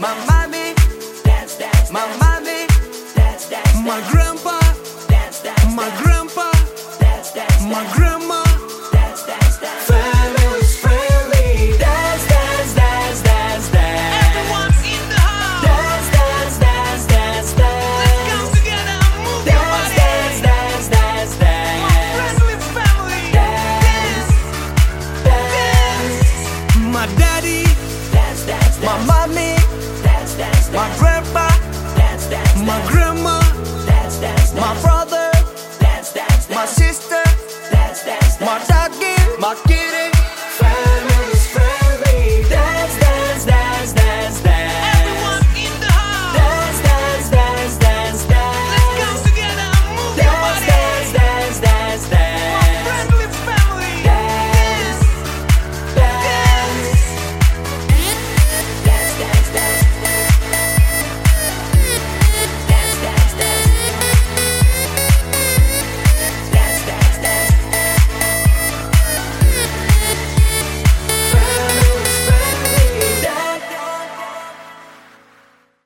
My mommy, dance, dance, my mommy, dance, dance, my grandpa. My get.